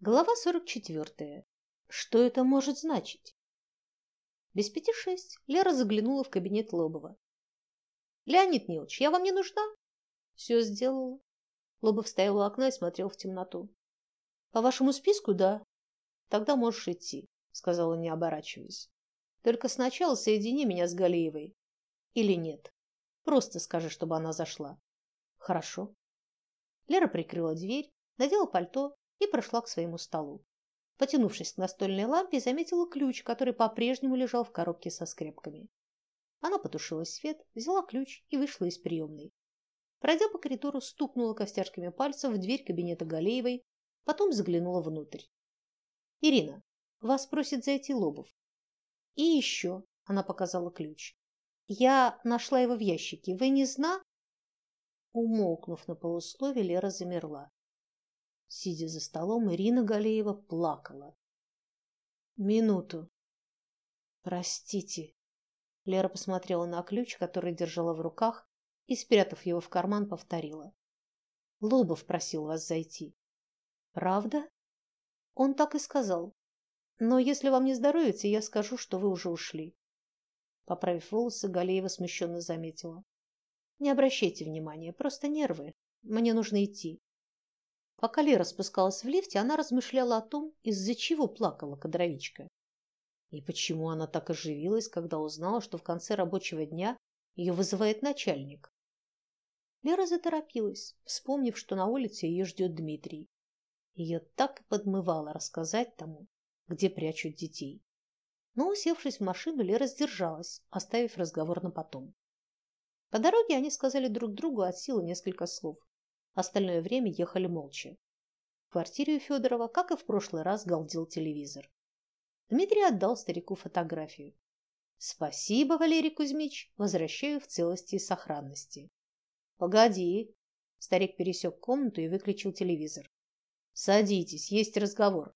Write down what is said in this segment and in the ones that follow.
Глава 44. Что это может значить? Без пяти шесть Лера заглянула в кабинет Лобова. Леонид Нилович, я вам не нужна? Все сделала. Лобов стоял у окна и смотрел в темноту. По вашему списку, да. Тогда можешь идти, сказала, не оборачиваясь. Только сначала соедини меня с Галиевой. Или нет. Просто скажи, чтобы она зашла. Хорошо. Лера прикрыла дверь, надела пальто и прошла к своему столу. Потянувшись к настольной лампе, заметила ключ, который по-прежнему лежал в коробке со скрепками. Она потушила свет, взяла ключ и вышла из приемной. Пройдя по коридору, стукнула костяшками пальцев в дверь кабинета Галеевой, потом заглянула внутрь. Ирина, вас просит зайти Лобов. И еще, она показала ключ. Я нашла его в ящике. Вы не зна? Умолкнув на полуслове, Лера замерла. Сидя за столом, Ирина Галеева плакала. Минуту. Простите. Лера посмотрела на ключ, который держала в руках, и, спрятав его в карман, повторила. Лобов просил вас зайти. Правда? Он так и сказал. Но если вам не здоровится, я скажу, что вы уже ушли. Поправив волосы, Галеева смущенно заметила. Не обращайте внимания, просто нервы. Мне нужно идти. Пока Лера спускалась в лифте, она размышляла о том, из-за чего плакала кадровичка. И почему она так оживилась, когда узнала, что в конце рабочего дня ее вызывает начальник. Лера заторопилась, вспомнив, что на улице ее ждет Дмитрий. Ее так и подмывало рассказать тому, где прячут детей. Но, усевшись в машину, Лера сдержалась, оставив разговор на потом. По дороге они сказали друг другу от силы несколько слов. Остальное время ехали молча. В квартире у Федорова, как и в прошлый раз, галдел телевизор. Дмитрий отдал старику фотографию. Спасибо, Валерий Кузьмич, возвращаю в целости и сохранности. Погоди. Старик пересек комнату и выключил телевизор. Садитесь, есть разговор.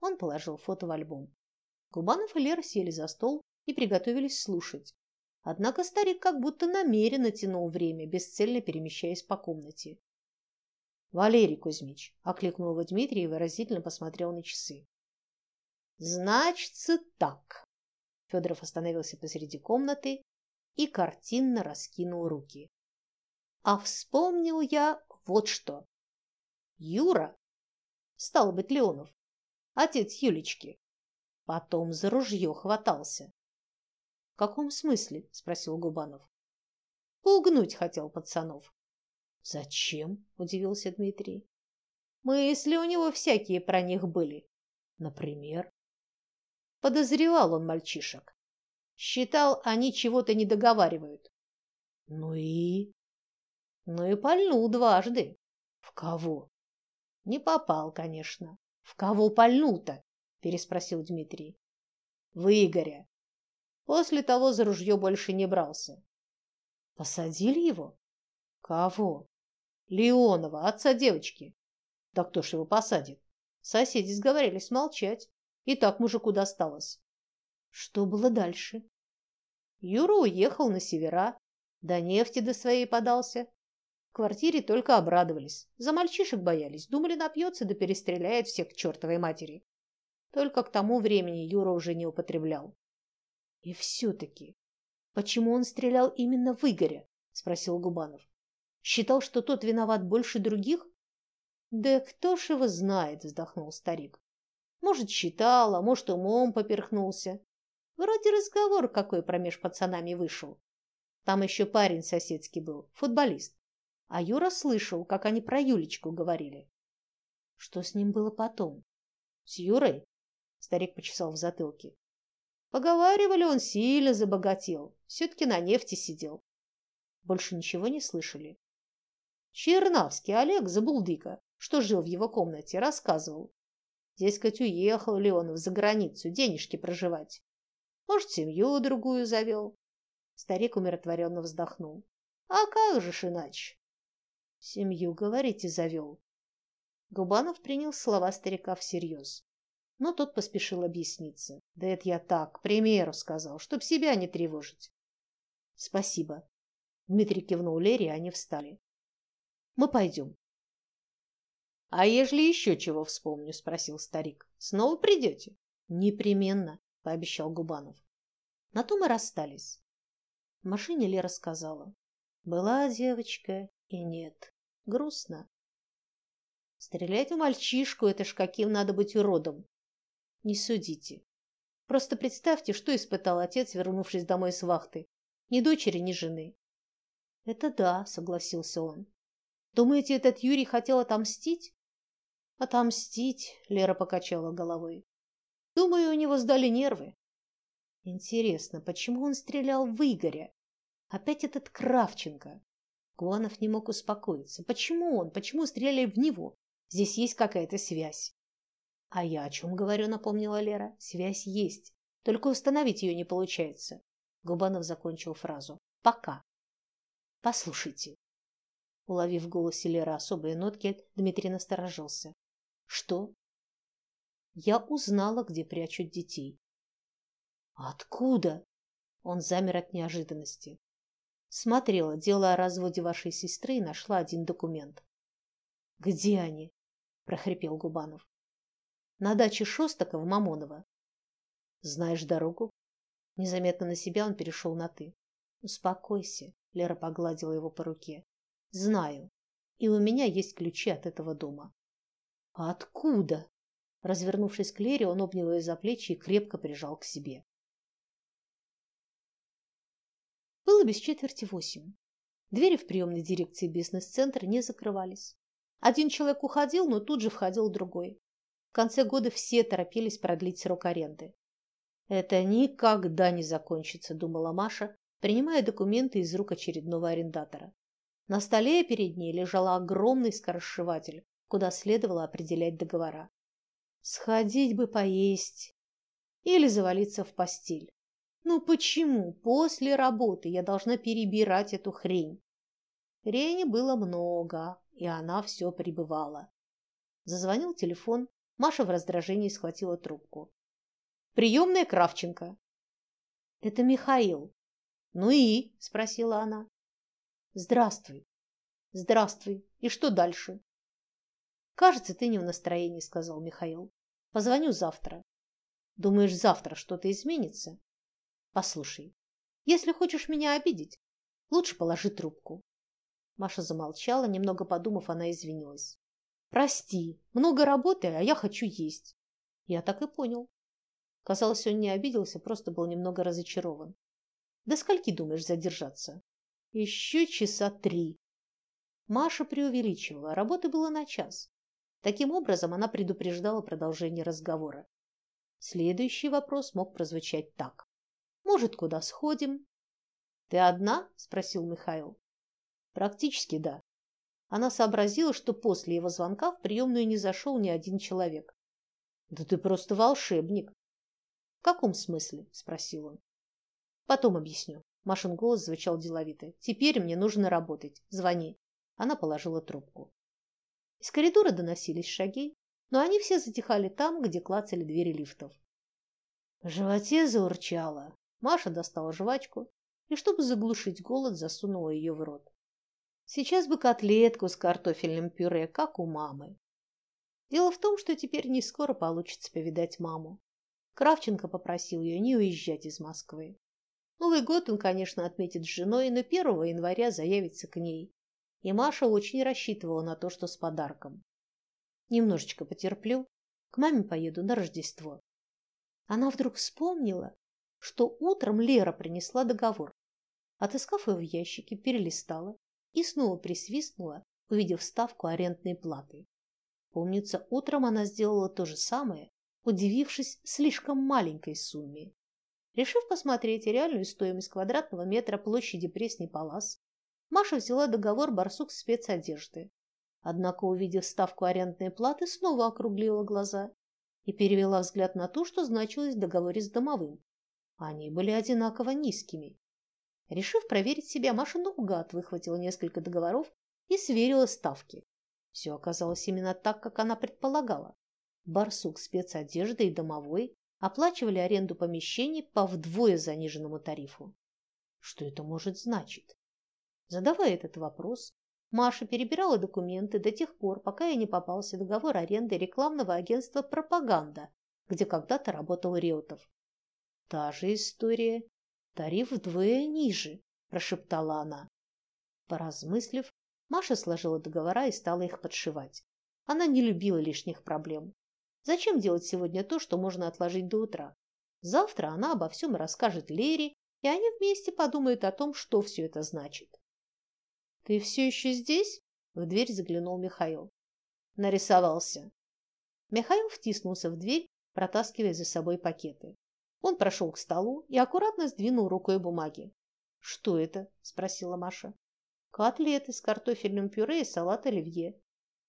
Он положил фото в альбом. Губанов и Лера сели за стол и приготовились слушать. Однако старик как будто намеренно тянул время, бесцельно перемещаясь по комнате. Валерий Кузьмич, окликнул его Дмитрий и выразительно посмотрел на часы. Значится так. Федоров остановился посреди комнаты и картинно раскинул руки. А вспомнил я вот что. Юра, стал быть, Леонов, отец Юлечки, потом за ружье хватался. В каком смысле? спросил Губанов. Пугнуть хотел пацанов. Зачем? удивился Дмитрий. Мысли у него всякие про них были. Например, подозревал он мальчишек. Считал, они чего-то не договаривают. Ну и ну и пальнул дважды. В кого? Не попал, конечно. В кого пальнул-то? переспросил Дмитрий. В Игоря. После того за ружье больше не брался. Посадили его? Кого? Леонова, отца девочки. Да кто ж его посадит? Соседи сговорились молчать. И так мужику досталось. Что было дальше? Юра уехал на севера, до нефти до своей подался. В квартире только обрадовались. За мальчишек боялись, думали, напьется да перестреляет всех к чертовой матери. Только к тому времени Юра уже не употреблял. И все-таки, почему он стрелял именно в Игоря? спросил Губанов. Считал, что тот виноват больше других? Да кто ж его знает, вздохнул старик. Может, считал, а может, умом поперхнулся. Вроде разговор какой промеж пацанами вышел. Там еще парень соседский был, футболист. А Юра слышал, как они про Юлечку говорили. Что с ним было потом? С Юрой? Старик почесал в затылке. Поговаривали, он сильно забогател. Все-таки на нефти сидел. Больше ничего не слышали. Чернавский Олег Забулдыка, что жил в его комнате, рассказывал. Дескать, уехал Леонов за границу денежки проживать. Может, семью другую завел. Старик умиротворенно вздохнул. А как же ж иначе? Семью, говорите, завел. Губанов принял слова старика всерьез. Но тот поспешил объясниться. Да это я так, к примеру сказал, чтоб себя не тревожить. Спасибо. Дмитрий кивнул Лере, они встали. Мы пойдем. А ежели еще чего вспомню, спросил старик. Снова придете? Непременно, пообещал Губанов. На то мы расстались. В машине Лера сказала: "Была девочка и нет. Грустно. Стрелять в мальчишку это ж каким надо быть уродом. Не судите. Просто представьте, что испытал отец, вернувшись домой с вахты. Ни дочери, ни жены. Это да, согласился он. Думаете, этот Юрий хотел отомстить? Отомстить, Лера покачала головой. Думаю, у него сдали нервы. Интересно, почему он стрелял в Игоря? Опять этот Кравченко. Гуанов не мог успокоиться. Почему он? Почему стреляли в него? Здесь есть какая-то связь. А я о чем говорю, напомнила Лера. Связь есть. Только установить ее не получается. Губанов закончил фразу. Пока. Послушайте. Уловив в голосе Леры особые нотки, Дмитрий насторожился. Что? Я узнала, где прячут детей. Откуда? Он замер от неожиданности. Смотрела дело о разводе вашей сестры и нашла один документ. Где они? прохрипел Губанов. На даче Шостака в Мамоново. Знаешь дорогу? Незаметно на себя он перешел на ты. Успокойся, Лера погладила его по руке. Знаю. И у меня есть ключи от этого дома. А откуда? Развернувшись к Лере, он обнял ее за плечи и крепко прижал к себе. Было без четверти восемь. Двери в приемной дирекции бизнес-центра не закрывались. Один человек уходил, но тут же входил другой. В конце года все торопились продлить срок аренды. Это никогда не закончится, думала Маша, принимая документы из рук очередного арендатора. На столе перед ней лежал огромный скоросшиватель, куда следовало определять договора. Сходить бы поесть или завалиться в постель. Ну почему после работы я должна перебирать эту хрень? Хрени было много, и она все прибывала. Зазвонил телефон, Маша в раздражении схватила трубку. Приемная Кравченко. Это Михаил. Ну и, спросила она. Здравствуй. Здравствуй. И что дальше? Кажется, ты не в настроении, сказал Михаил. Позвоню завтра. Думаешь, завтра что-то изменится? Послушай, если хочешь меня обидеть, лучше положи трубку. Маша замолчала, немного подумав, она извинилась. Прости, много работы, а я хочу есть. Я так и понял. Казалось, он не обиделся, просто был немного разочарован. До скольки думаешь задержаться? Еще часа три. Маша преувеличивала, работы было на час. Таким образом, она предупреждала продолжение разговора. Следующий вопрос мог прозвучать так: "Может, куда сходим?" "Ты одна?" спросил Михаил. "Практически да". Она сообразила, что после его звонка в приемную не зашел ни один человек. "Да ты просто волшебник", в каком смысле? спросил он. Потом объясню. Машин голос звучал деловито. Теперь мне нужно работать. Звони. Она положила трубку. Из коридора доносились шаги, но они все затихали там, где клацали двери лифтов. В животе заурчало. Маша достала жвачку и, чтобы заглушить голод, засунула ее в рот. Сейчас бы котлетку с картофельным пюре, как у мамы. Дело в том, что теперь не скоро получится повидать маму. Кравченко попросил ее не уезжать из Москвы. Новый год он, конечно, отметит с женой, но 1 января заявится к ней. И Маша очень рассчитывала на то, что с подарком. Немножечко потерплю, к маме поеду на Рождество. Она вдруг вспомнила, что утром Лера принесла договор. Отыскав его в ящике, перелистала и снова присвистнула, увидев ставку арендной платы. Помнится, утром она сделала то же самое, удивившись слишком маленькой сумме. Решив посмотреть реальную стоимость квадратного метра площади Пресний Палас, Маша взяла договор «Барсук спецодежды». Однако, увидев ставку арендной платы, снова округлила глаза и перевела взгляд на то, что значилось в договоре с домовым. Они были одинаково низкими. Решив проверить себя, Маша наугад выхватила несколько договоров и сверила ставки. Все оказалось именно так, как она предполагала. Барсук спецодежда и домовой оплачивали аренду помещений по вдвое заниженному тарифу. Что это может значить? Задавая этот вопрос, Маша перебирала документы до тех пор, пока ей не попался договор аренды рекламного агентства «Пропаганда», где когда-то работал Реутов. Та же история. Тариф вдвое ниже, прошептала она. Поразмыслив, Маша сложила договора и стала их подшивать. Она не любила лишних проблем. Зачем делать сегодня то, что можно отложить до утра? Завтра она обо всем расскажет Лере, и они вместе подумают о том, что все это значит. Ты все еще здесь? В дверь заглянул Михаил. Нарисовался. Михаил втиснулся в дверь, протаскивая за собой пакеты. Он прошел к столу и аккуратно сдвинул рукой бумаги. Что это? спросила Маша. Котлеты с картофельным пюре и салат оливье.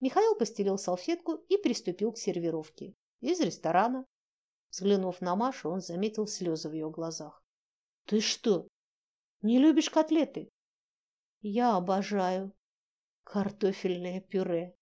Михаил постелил салфетку и приступил к сервировке. Из ресторана. Взглянув на Машу, он заметил слезы в ее глазах. Ты что, не любишь котлеты? Я обожаю картофельное пюре.